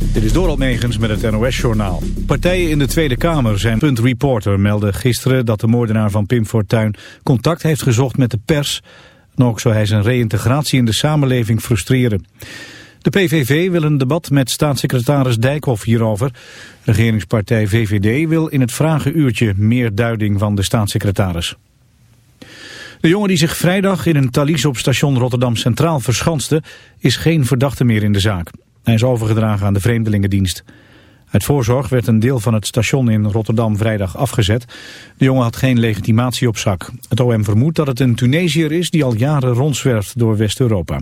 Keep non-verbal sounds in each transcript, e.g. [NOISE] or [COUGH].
Dit is Doral Megens met het NOS-journaal. Partijen in de Tweede Kamer zijn punt reporter melden gisteren dat de moordenaar van Pim Fortuyn contact heeft gezocht met de pers. En ook zou hij zijn reïntegratie in de samenleving frustreren. De PVV wil een debat met staatssecretaris Dijkhoff hierover. Regeringspartij VVD wil in het vragenuurtje meer duiding van de staatssecretaris. De jongen die zich vrijdag in een talies op station Rotterdam Centraal verschanste... is geen verdachte meer in de zaak. Hij is overgedragen aan de Vreemdelingendienst. Uit voorzorg werd een deel van het station in Rotterdam vrijdag afgezet. De jongen had geen legitimatie op zak. Het OM vermoedt dat het een Tunesiër is die al jaren rondzwerft door West-Europa.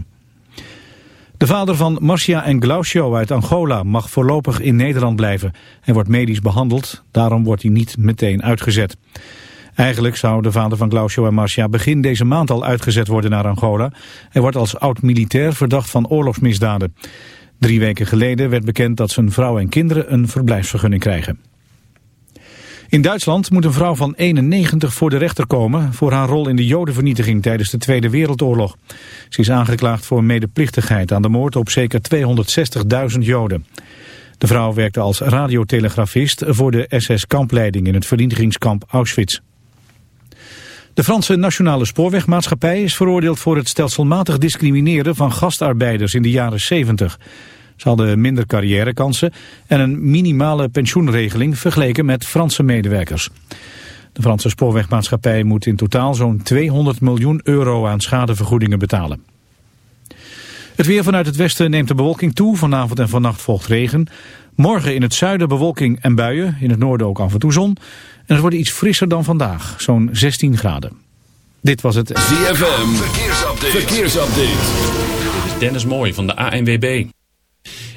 De vader van Marcia en Glaucio uit Angola mag voorlopig in Nederland blijven. Hij wordt medisch behandeld, daarom wordt hij niet meteen uitgezet. Eigenlijk zou de vader van Glaucio en Marcia begin deze maand al uitgezet worden naar Angola. Hij wordt als oud-militair verdacht van oorlogsmisdaden. Drie weken geleden werd bekend dat zijn vrouw en kinderen een verblijfsvergunning krijgen. In Duitsland moet een vrouw van 91 voor de rechter komen voor haar rol in de jodenvernietiging tijdens de Tweede Wereldoorlog. Ze is aangeklaagd voor medeplichtigheid aan de moord op zeker 260.000 joden. De vrouw werkte als radiotelegrafist voor de SS-kampleiding in het vernietigingskamp Auschwitz. De Franse Nationale Spoorwegmaatschappij is veroordeeld voor het stelselmatig discrimineren van gastarbeiders in de jaren 70. Ze hadden minder carrièrekansen en een minimale pensioenregeling vergeleken met Franse medewerkers. De Franse spoorwegmaatschappij moet in totaal zo'n 200 miljoen euro aan schadevergoedingen betalen. Het weer vanuit het westen neemt de bewolking toe. Vanavond en vannacht volgt regen. Morgen in het zuiden bewolking en buien. In het noorden ook af en toe zon. En het wordt iets frisser dan vandaag. Zo'n 16 graden. Dit was het ZFM. Verkeersupdate. Verkeersupdate. Dit is Dennis Mooi van de ANWB.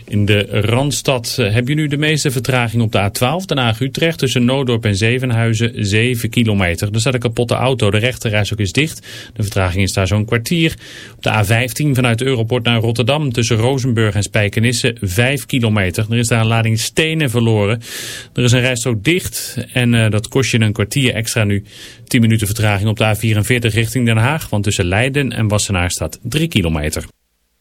In de Randstad eh, heb je nu de meeste vertraging op de A12, Den Haag-Utrecht, tussen Noodorp en Zevenhuizen, 7 kilometer. Er staat een kapotte auto, de rechterreis ook is dicht. De vertraging is daar zo'n kwartier. Op de A15 vanuit Europort naar Rotterdam, tussen Rozenburg en Spijkenisse, 5 kilometer. Er is daar een lading stenen verloren. Er is een rijstrook dicht en uh, dat kost je een kwartier extra nu. 10 minuten vertraging op de A44 richting Den Haag, want tussen Leiden en Wassenaar staat 3 kilometer.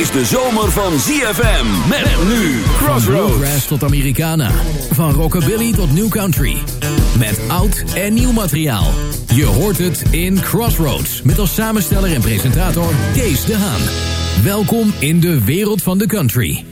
Is de zomer van ZFM. Met nu Crossroads. Tot Americana. Van rockabilly tot new country. Met oud en nieuw materiaal. Je hoort het in Crossroads. Met als samensteller en presentator Kees de Haan. Welkom in de wereld van de country.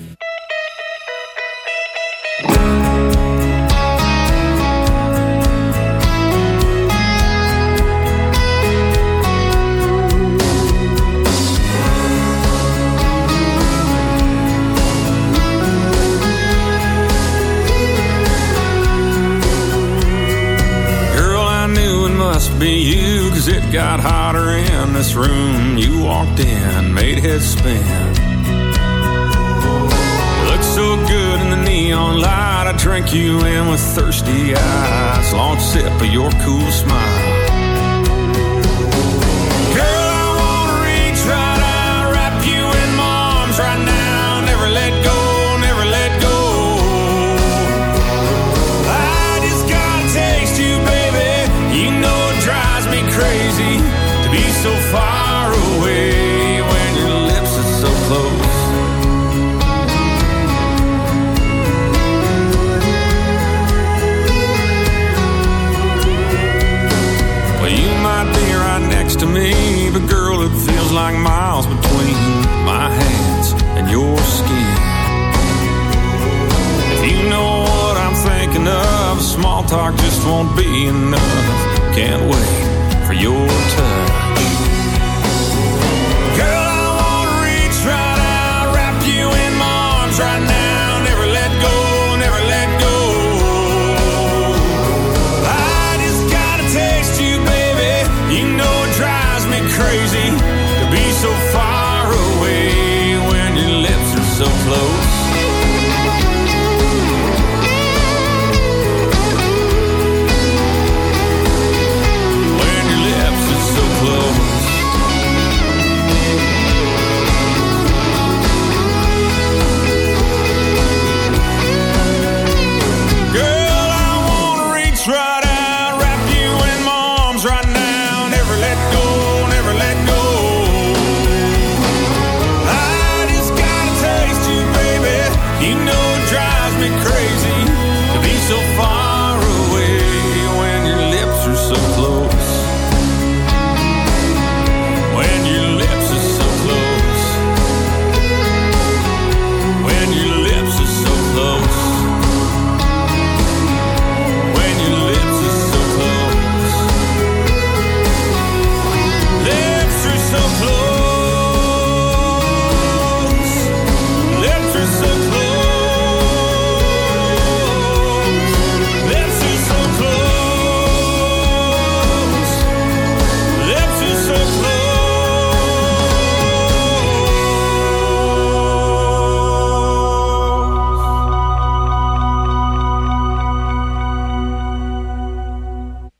Be you, cause it got hotter in this room. You walked in, made heads spin. Looked so good in the neon light, I drank you in with thirsty eyes. Long sip of your cool smile. be so far away when your lips are so close. Well, you might be right next to me, but girl, it feels like miles between my hands and your skin. If you know what I'm thinking of, small talk just won't be enough. Can't wait for your touch. Drives me crazy to be so far away when your lips are so close.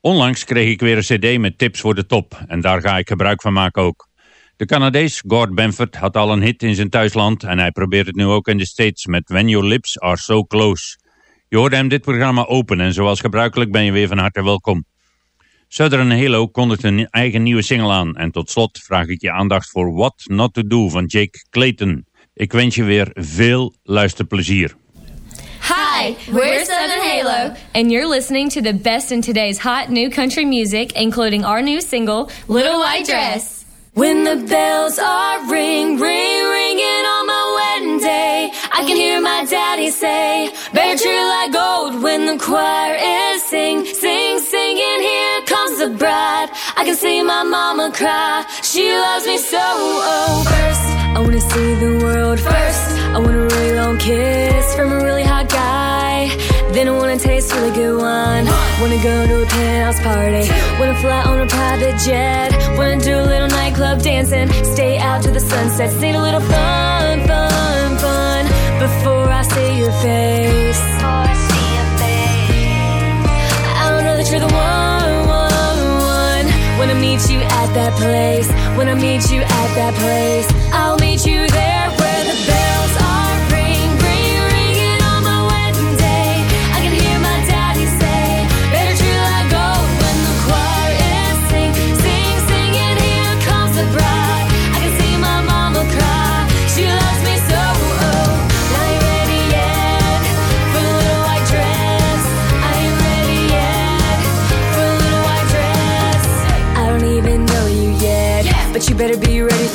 Onlangs kreeg ik weer een cd met tips voor de top en daar ga ik gebruik van maken ook. De Canadees Gord Benford had al een hit in zijn thuisland en hij probeert het nu ook in de States met When Your Lips Are So Close. Je hoorde hem dit programma open en zoals gebruikelijk ben je weer van harte welkom. Southern Halo kondigt een eigen nieuwe single aan en tot slot vraag ik je aandacht voor What Not To Do van Jake Clayton. Ik wens je weer veel luisterplezier. Hi, we're Southern Halo, and you're listening to the best in today's hot new country music, including our new single, Little White Dress. When the bells are ring, ring, ringing on my I can hear my daddy say, Better like gold when the choir is sing, sing, singing. Here comes the bride. I can see my mama cry. She loves me so. Oh, first, I wanna see the world first. I want a really long kiss from a really hot guy. Then I wanna taste really good wine. Wanna go to a penthouse party. Wanna fly on a private jet. Wanna do a little nightclub dancing. Stay out to the sunset. Need a little fun, fun, fun. Before I see your face. I don't know that you're the one, one, one. When I meet you at that place. When I meet you at that place. I'll meet you there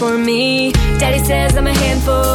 for me. Daddy says I'm a handful.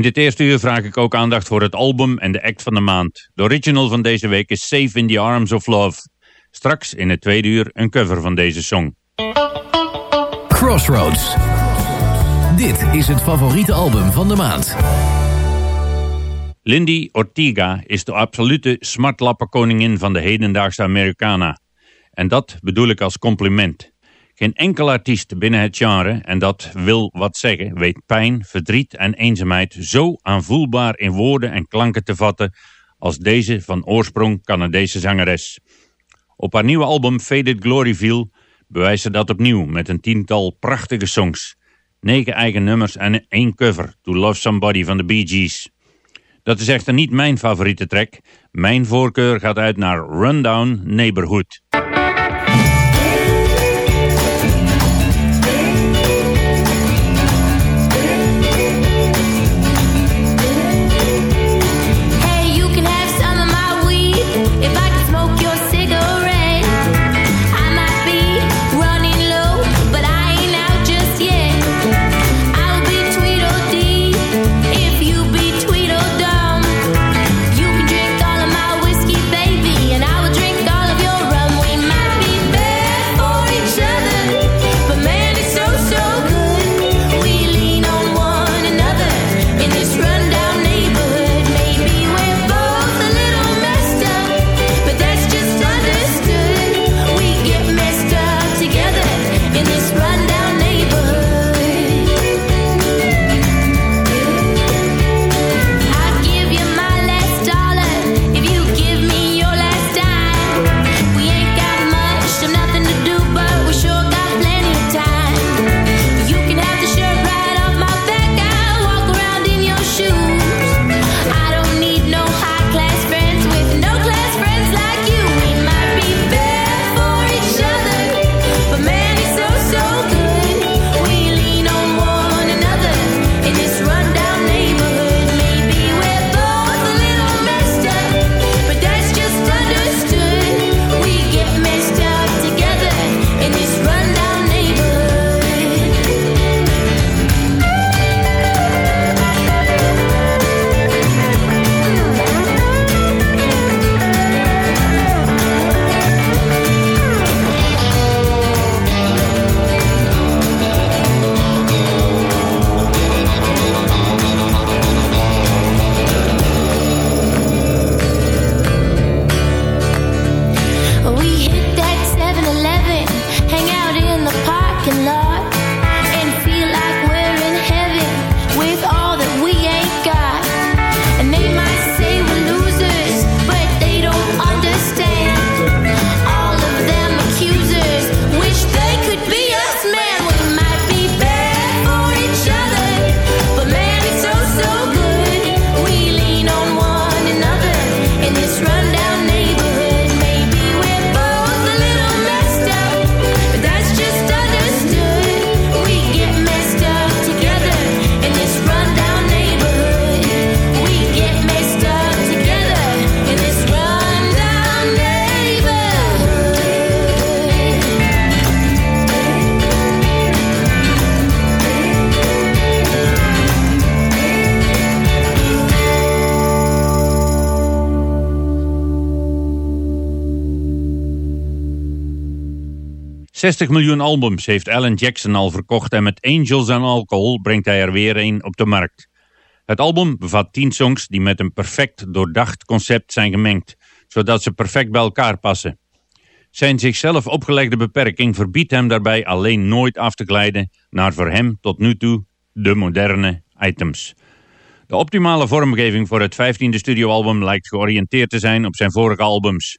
In dit eerste uur vraag ik ook aandacht voor het album en de act van de maand. De original van deze week is Safe in the Arms of Love. Straks in het tweede uur een cover van deze song. Crossroads. Dit is het favoriete album van de maand. Lindy Ortega is de absolute smartlappenkoningin van de hedendaagse Americana. En dat bedoel ik als compliment. Geen enkel artiest binnen het genre, en dat wil wat zeggen, weet pijn, verdriet en eenzaamheid zo aanvoelbaar in woorden en klanken te vatten als deze van oorsprong Canadese zangeres. Op haar nieuwe album Faded Glory Viel bewijst ze dat opnieuw met een tiental prachtige songs. Negen eigen nummers en één cover, To Love Somebody van de Bee Gees. Dat is echter niet mijn favoriete track. Mijn voorkeur gaat uit naar Rundown Neighborhood. 60 miljoen albums heeft Alan Jackson al verkocht en met Angels and Alcohol brengt hij er weer een op de markt. Het album bevat 10 songs die met een perfect doordacht concept zijn gemengd, zodat ze perfect bij elkaar passen. Zijn zichzelf opgelegde beperking verbiedt hem daarbij alleen nooit af te glijden naar voor hem tot nu toe de moderne items. De optimale vormgeving voor het 15e studioalbum lijkt georiënteerd te zijn op zijn vorige albums.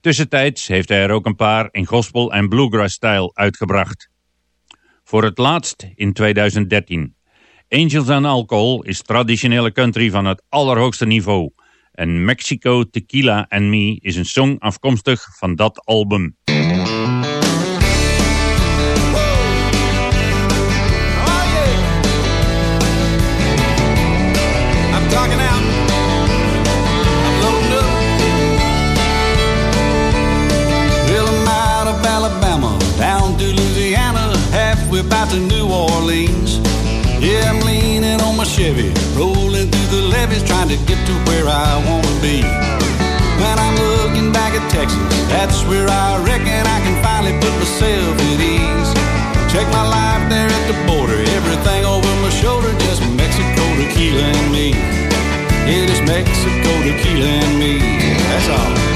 Tussentijds heeft hij er ook een paar in gospel- en bluegrass-stijl uitgebracht. Voor het laatst in 2013. Angels and Alcohol is traditionele country van het allerhoogste niveau. En Mexico, Tequila and Me is een song afkomstig van dat album. Orleans. Yeah, I'm leaning on my Chevy, rolling through the levees, trying to get to where I want to be. When I'm looking back at Texas, that's where I reckon I can finally put myself at ease. Check my life there at the border, everything over my shoulder, just Mexico, tequila, and me. It is Mexico, tequila, and me. That's all.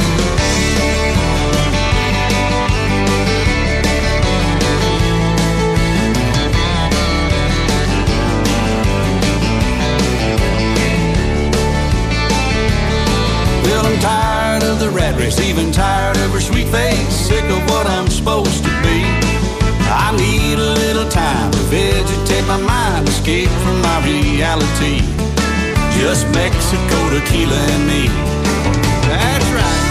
My mind, escape from my reality. Just Mexico, tequila, and me. That's right.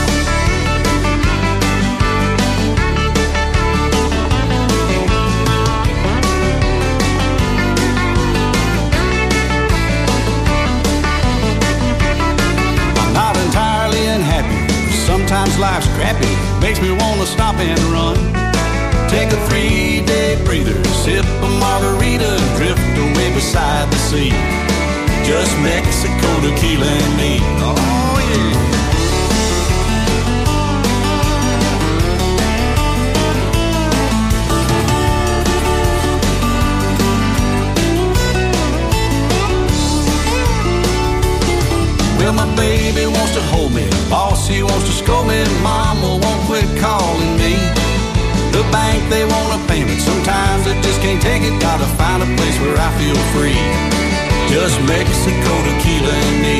I'm not entirely unhappy. Sometimes life's crappy, makes me want to stop and run. Take a three day breather, sip a margarita, drift away beside the sea. Just Mexico, tequila, and me. Oh, yeah. Well, my baby wants to hold me. Boss, he wants to scold me. Mama won't quit calling me. Bank, they want a payment. Sometimes I just can't take it. Gotta find a place where I feel free. Just Mexico, tequila, and me.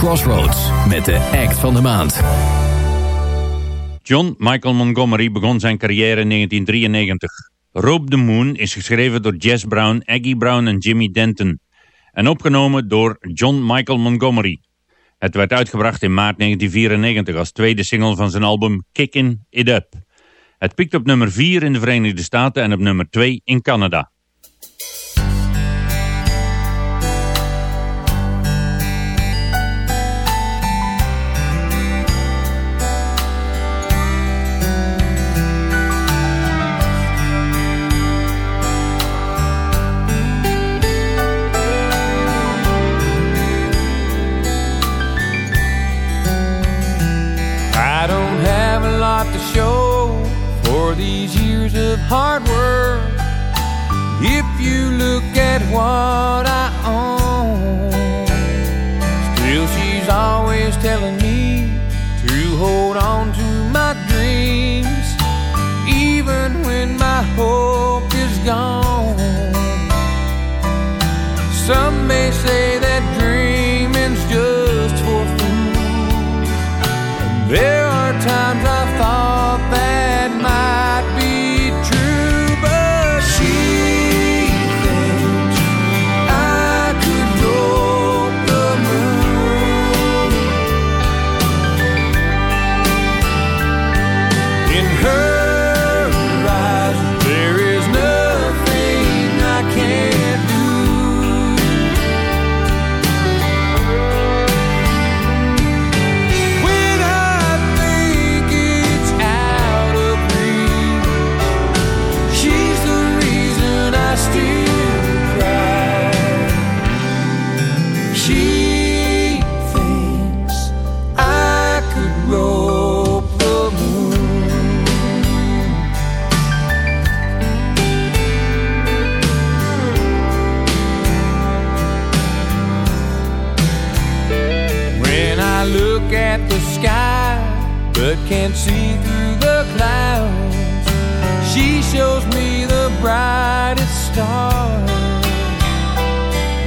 Crossroads met de act van de maand. John Michael Montgomery begon zijn carrière in 1993. Rope the Moon is geschreven door Jess Brown, Aggie Brown en Jimmy Denton. En opgenomen door John Michael Montgomery. Het werd uitgebracht in maart 1994 als tweede single van zijn album Kickin' It Up. Het piekt op nummer 4 in de Verenigde Staten en op nummer 2 in Canada.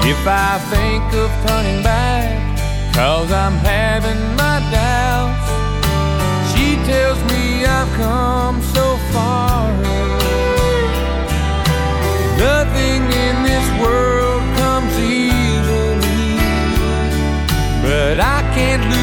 If I think of turning back, cause I'm having my doubts, she tells me I've come so far. Nothing in this world comes easily, but I can't lose.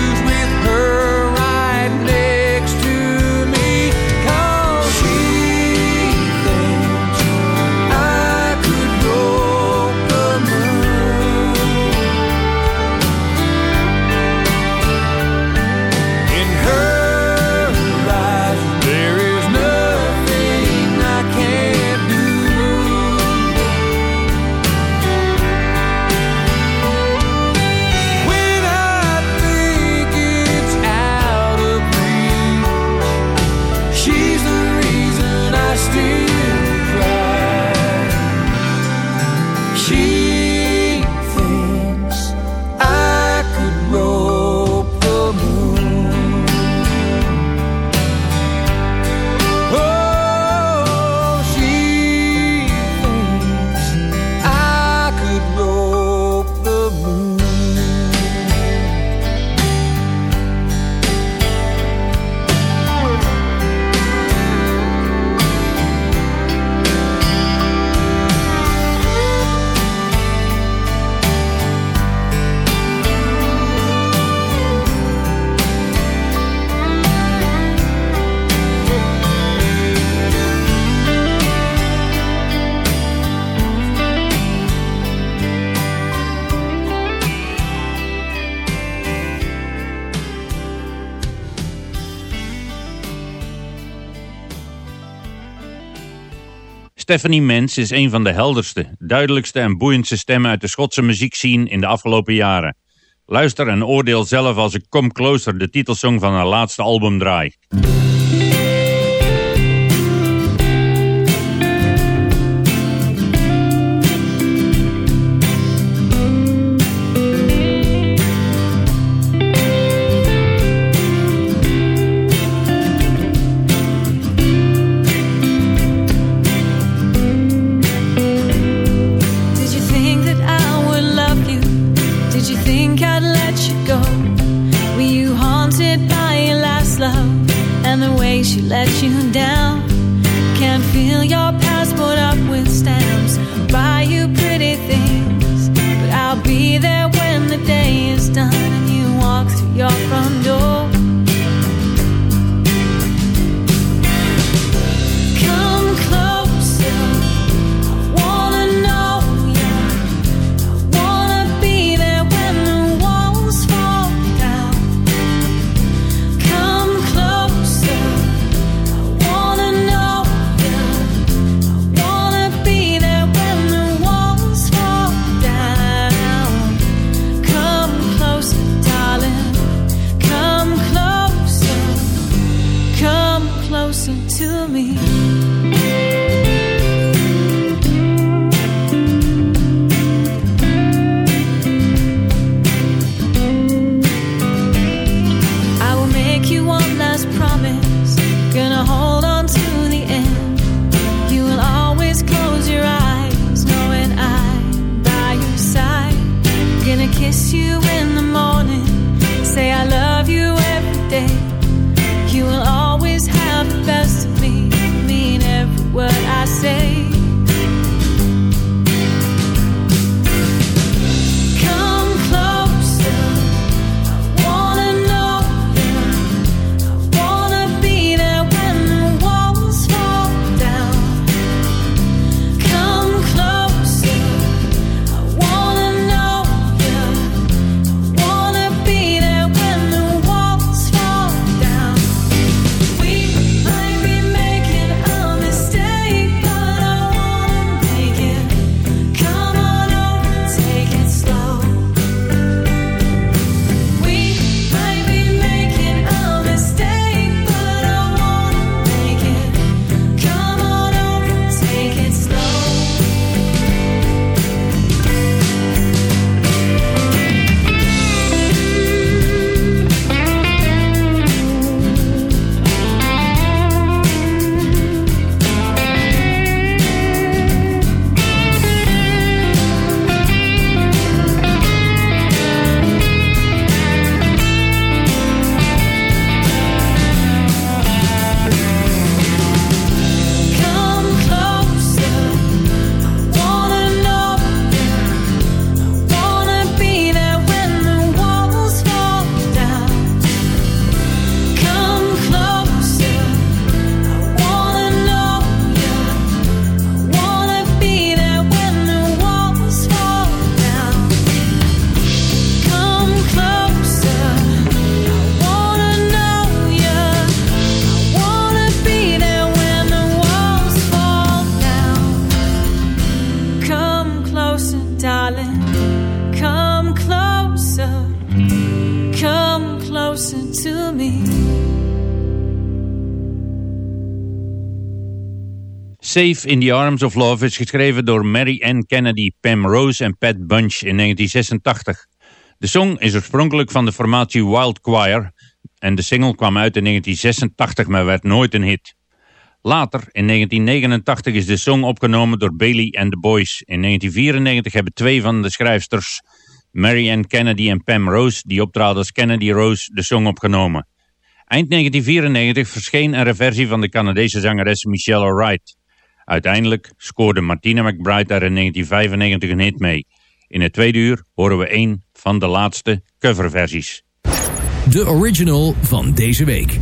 Stephanie Mens is een van de helderste, duidelijkste en boeiendste stemmen uit de Schotse muziekscene in de afgelopen jaren. Luister en oordeel zelf als ik Come Closer, de titelsong van haar laatste album, draai. Miss you Safe in the Arms of Love is geschreven door Mary Ann Kennedy, Pam Rose en Pat Bunch in 1986. De song is oorspronkelijk van de formatie Wild Choir en de single kwam uit in 1986, maar werd nooit een hit. Later, in 1989, is de song opgenomen door Bailey and the Boys. In 1994 hebben twee van de schrijfsters, Mary Ann Kennedy en Pam Rose, die optraden als Kennedy Rose, de song opgenomen. Eind 1994 verscheen er een versie van de Canadese zangeres Michelle Wright. Uiteindelijk scoorde Martina McBride daar in 1995 een hit mee. In het tweede uur horen we een van de laatste coverversies. De original van deze week.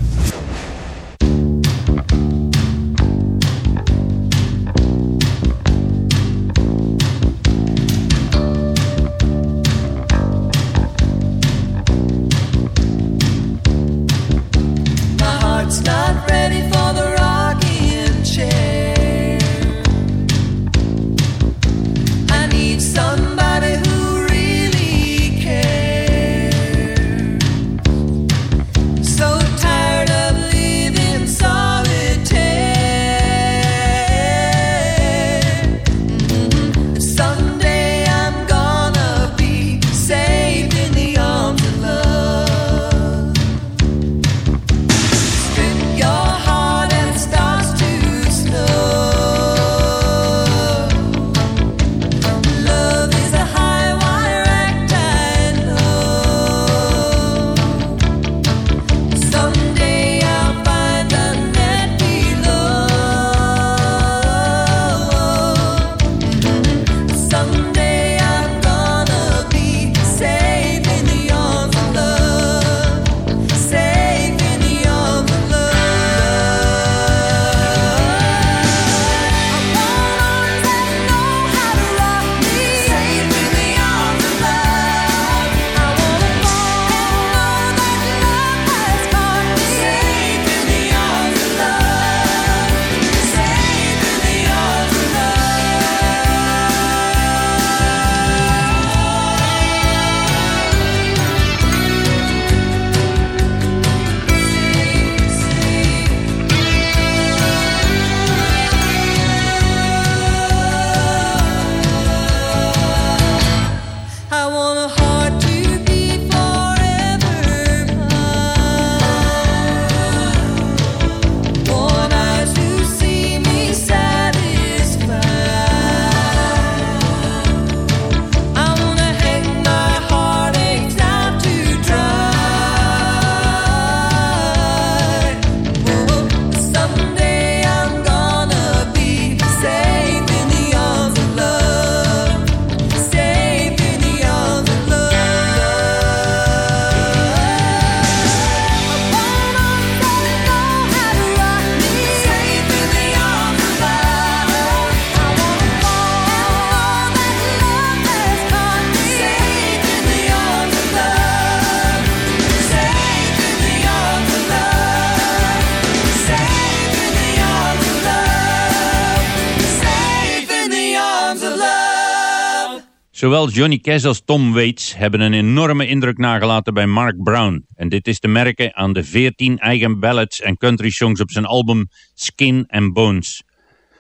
Zowel Johnny Cash als Tom Waits hebben een enorme indruk nagelaten bij Mark Brown. En dit is te merken aan de 14 eigen ballads en country songs op zijn album Skin and Bones.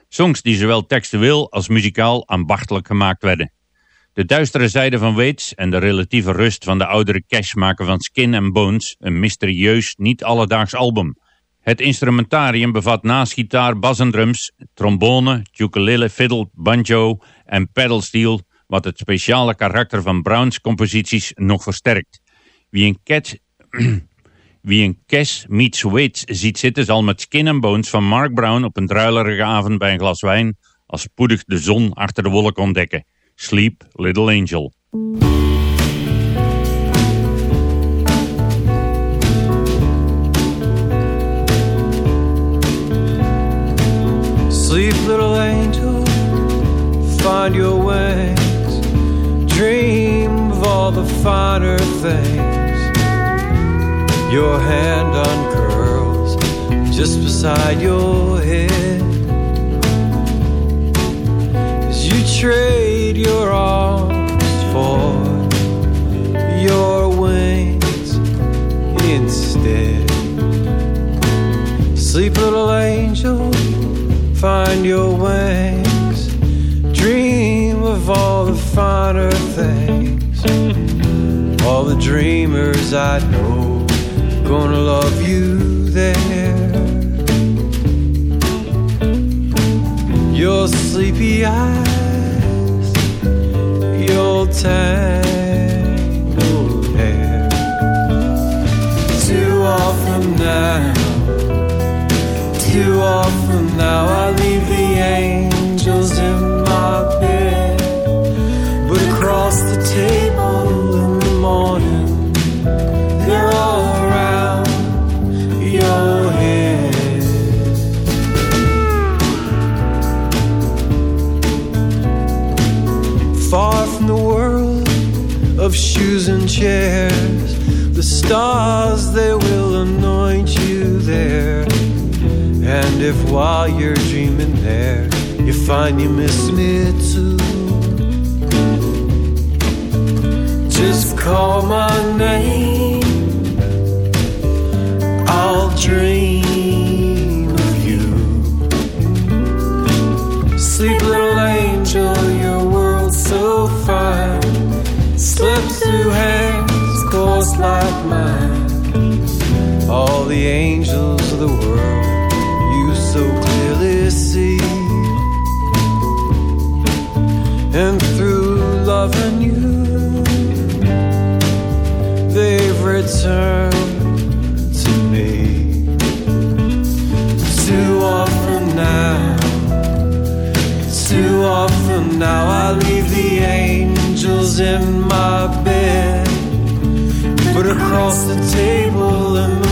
Songs die zowel textueel als muzikaal ambachtelijk gemaakt werden. De duistere zijde van Waits en de relatieve rust van de oudere Cash maken van Skin and Bones een mysterieus, niet alledaags album. Het instrumentarium bevat naast gitaar, bas en drums, trombone, ukulele, fiddle, banjo en pedalsteel, wat het speciale karakter van Browns composities nog versterkt. Wie een Cash, [CLEARS THROAT] wie een Cash meets Waits ziet zitten zal met Skin and Bones van Mark Brown op een druilerige avond bij een glas wijn als spoedig de zon achter de wolk ontdekken. Sleep, Little Angel. Sleep, little angel, find your wings. Dream of all the finer things. Your hand uncurls just beside your head. As you trade your arms for your wings instead. Sleep, little angel, find your wings. Of all the finer things. All the dreamers I know gonna love you there. Your sleepy eyes, your tangled chairs, the stars they will anoint you there. And if while you're dreaming there, you find you miss me too, just call my name. The world you so clearly see. And through loving you, they've returned to me. Too often now. Too often now I leave the angels in my bed. But across the table in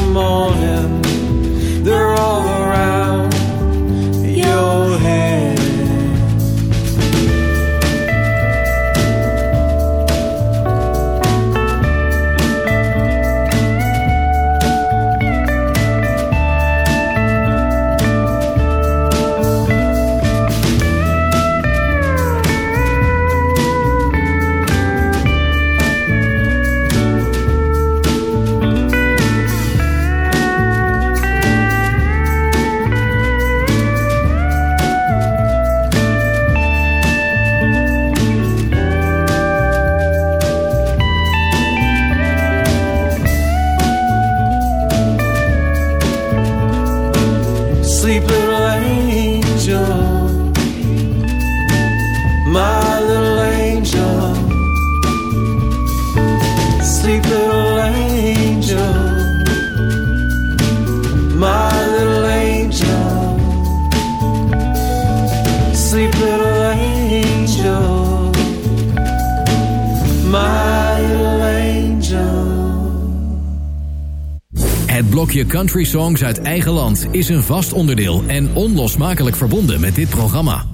country songs uit eigen land is een vast onderdeel en onlosmakelijk verbonden met dit programma.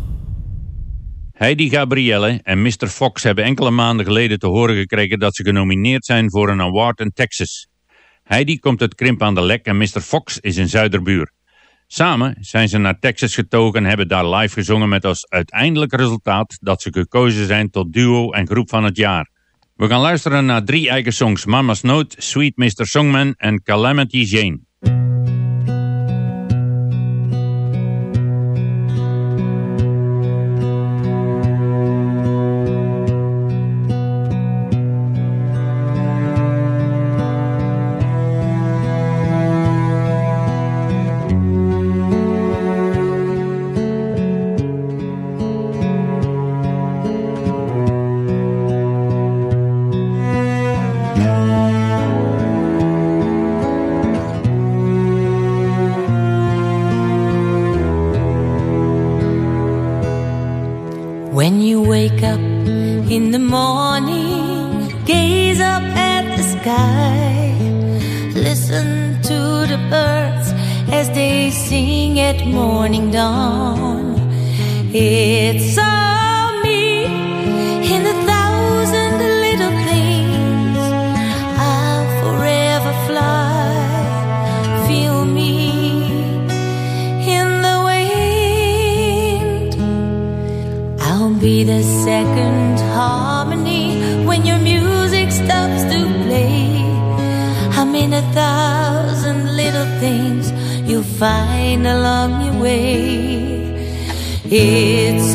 Heidi Gabrielle en Mr. Fox hebben enkele maanden geleden te horen gekregen dat ze genomineerd zijn voor een award in Texas. Heidi komt uit Krimp aan de Lek en Mr. Fox is een zuiderbuur. Samen zijn ze naar Texas getogen en hebben daar live gezongen met als uiteindelijk resultaat dat ze gekozen zijn tot duo en groep van het jaar. We gaan luisteren naar drie eigen songs, Mama's Note, Sweet Mr. Songman en Calamity Jane. Sing at morning dawn. It's all me in a thousand little things. I'll forever fly. Feel me in the wind. I'll be the second harmony when your music stops to play. I'm in a thousand little things find along your way. It's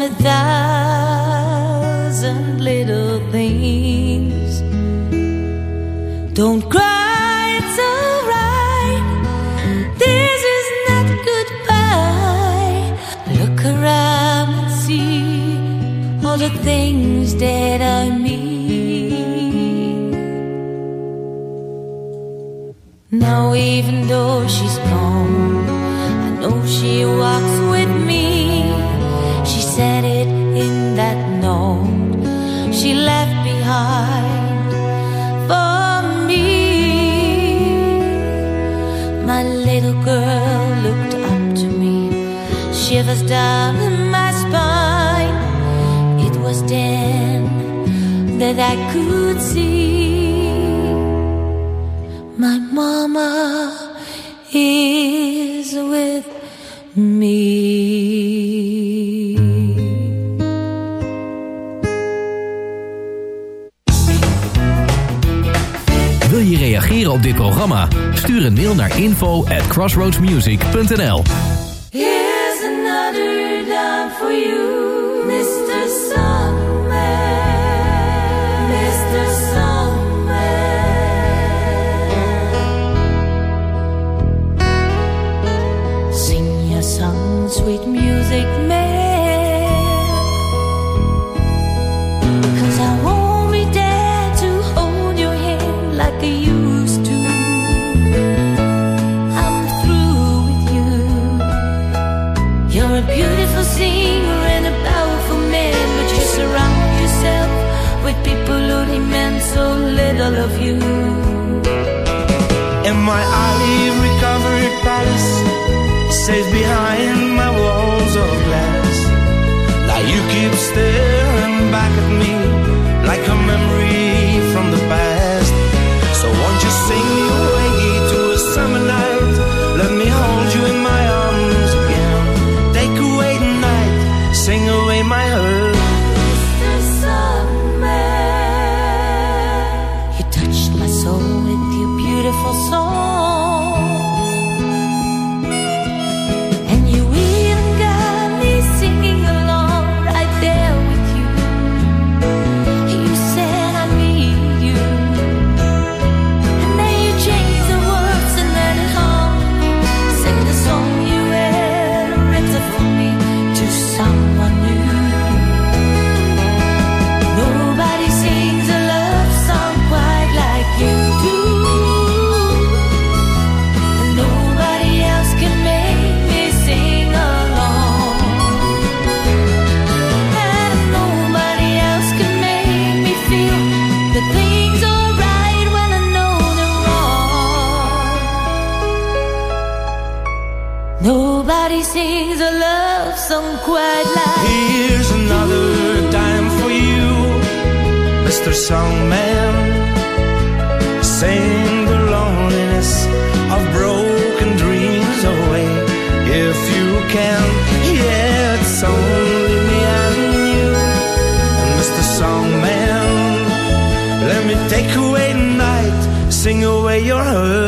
A thousand little things. Don't cry, it's alright. This is not goodbye. Look around and see all the things that I miss. down in my spine. It was then that I could see my mama is with me. Wil je reageren op dit programma? Stuur een mail naar info at crossroadsmusic.nl you. staring back at me. Mr. Songman Sing the loneliness of broken dreams away If you can, yeah, it's only me and you Mr. Songman, let me take away night Sing away your hurt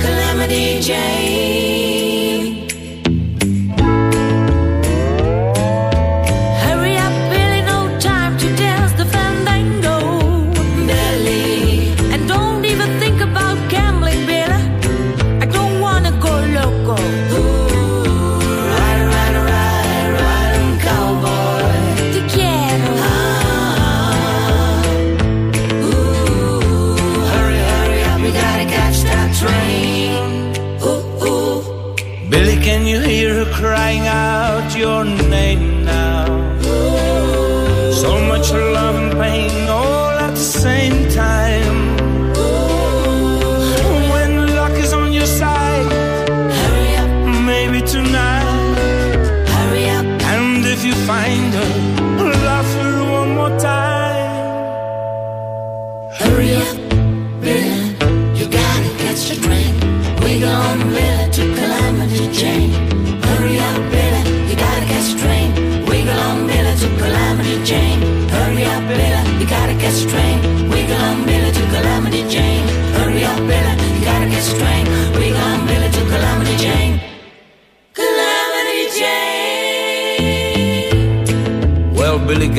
Calamity Jane.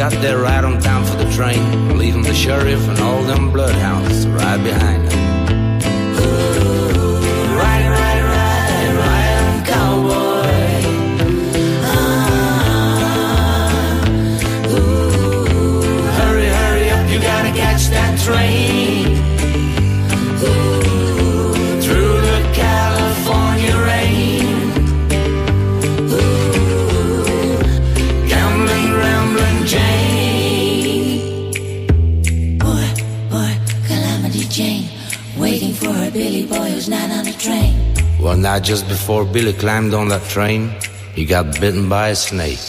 got there right on time for the train, leaving the sheriff and all them bloodhounds right behind him. Train. Just before Billy climbed on that train, he got bitten by a snake.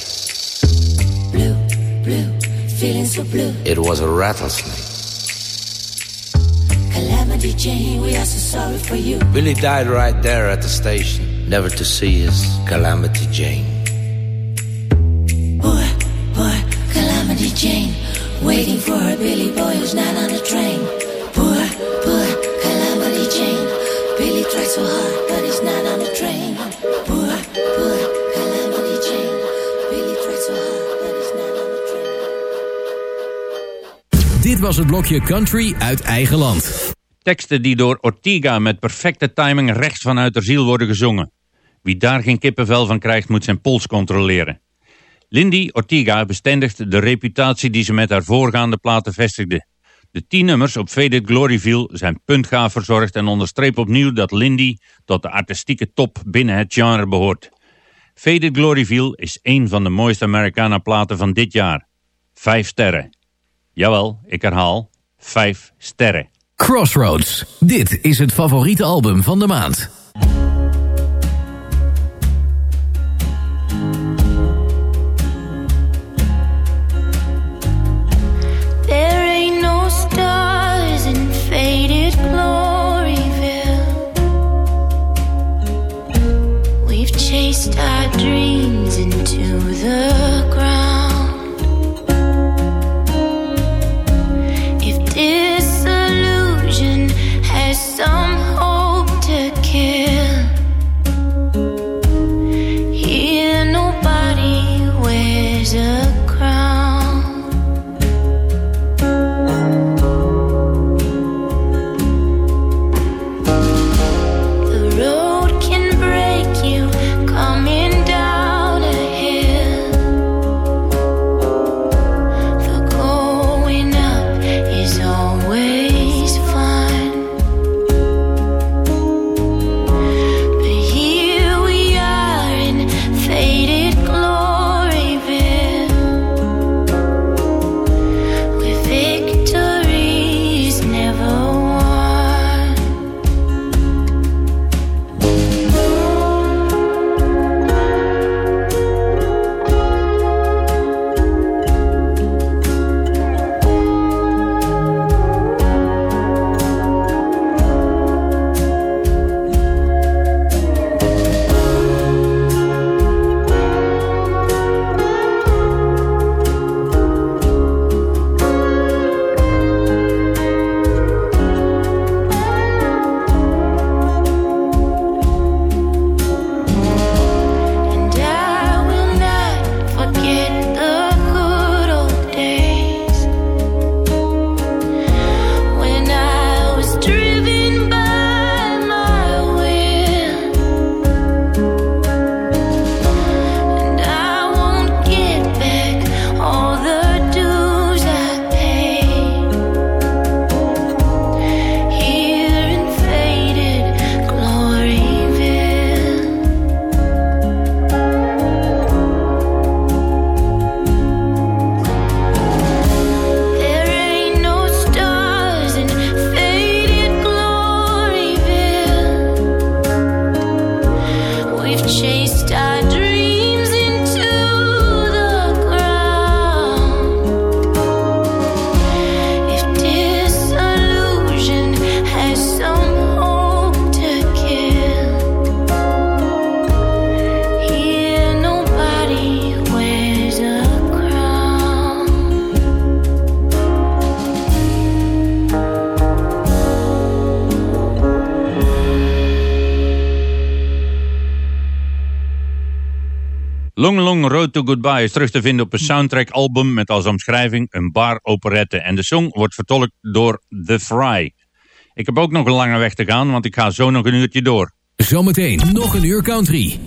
Blue, feeling so blue. It was a rattlesnake. Calamity Jane, we are so sorry for you. Billy died right there at the station, never to see his Calamity Jane. Poor, poor Calamity Jane, waiting for her Billy boy who's not on the train. Poor, poor Calamity Jane, Billy tried so hard, Dit was het blokje Country uit eigen land. Teksten die door Ortiga met perfecte timing rechts vanuit de ziel worden gezongen. Wie daar geen kippenvel van krijgt, moet zijn pols controleren. Lindy Ortiga bestendigt de reputatie die ze met haar voorgaande platen vestigde. De tien nummers op Faded Gloryville zijn puntgaaf verzorgd en onderstrepen opnieuw dat Lindy tot de artistieke top binnen het genre behoort. Faded Gloryville is één van de mooiste Americana platen van dit jaar. Vijf sterren. Jawel, ik herhaal, vijf sterren. Crossroads. Dit is het favoriete album van de maand. Long Long Road to Goodbye is terug te vinden op een soundtrack album met als omschrijving een bar operette. En de song wordt vertolkt door The Fry. Ik heb ook nog een lange weg te gaan, want ik ga zo nog een uurtje door. Zometeen nog een uur country.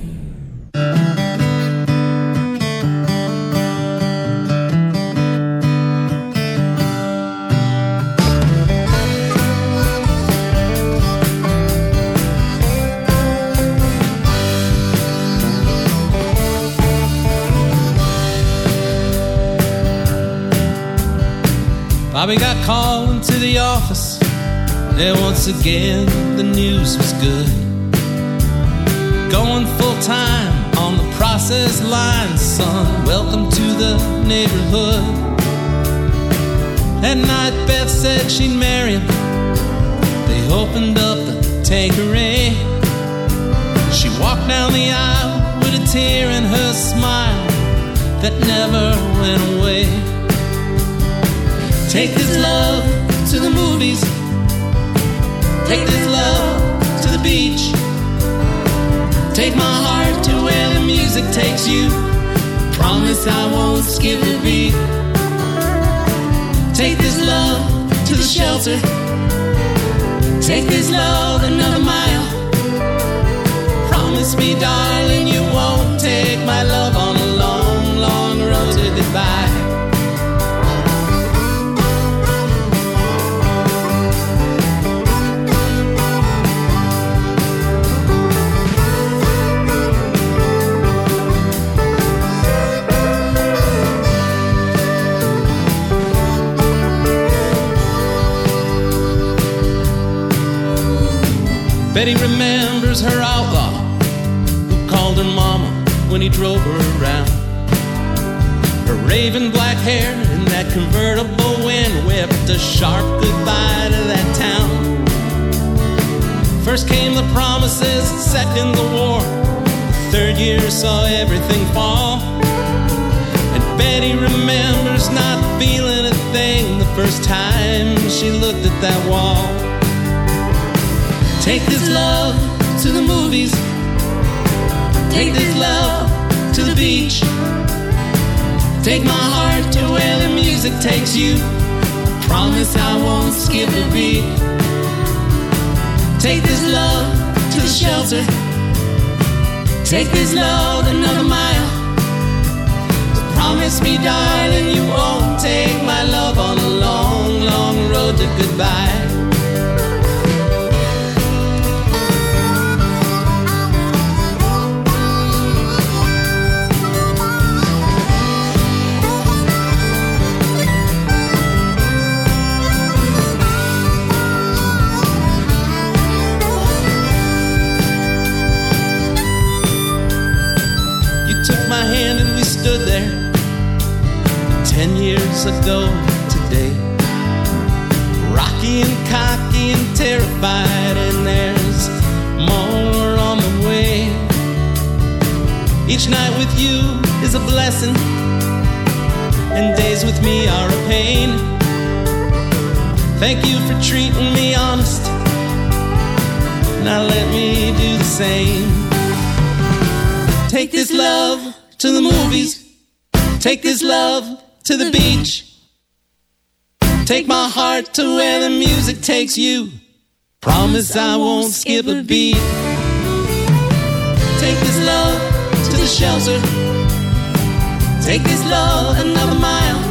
Bobby got called into the office, and once again the news was good. going full time on the process line, son. Welcome to the neighborhood. That night, Beth said she'd marry him. They opened up the tankeray. She walked down the aisle with a tear in her smile that never went away. Take this love to the movies. Take this love to the beach. Take my heart to where the music takes you. Promise I won't skip a beat. Take this love to the shelter. Take this love another mile. Promise me, darling, Betty remembers her outlaw who called her mama when he drove her around. Her raven black hair in that convertible wind whipped a sharp goodbye to that town. First came the promises, second the war. The third year saw everything fall. And Betty remembers not feeling a thing the first time she looked at that wall. Take this love to the movies. Take this love to the beach. Take my heart to where the music takes you. Promise I won't skip a beat. Take this love to the shelter. Take this love another mile. Promise me, darling, you won't take my love on a long, long road to goodbye. Ago today. Rocky and cocky and terrified, and there's more on the way. Each night with you is a blessing, and days with me are a pain. Thank you for treating me honest. Now let me do the same. Take this love to the movies. Take this love to the beach. Take my heart to where the music takes you. Promise I won't skip a beat. Take this love to the shelter. Take this love another mile.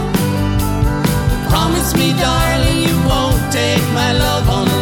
Promise me, darling, you won't take my love on a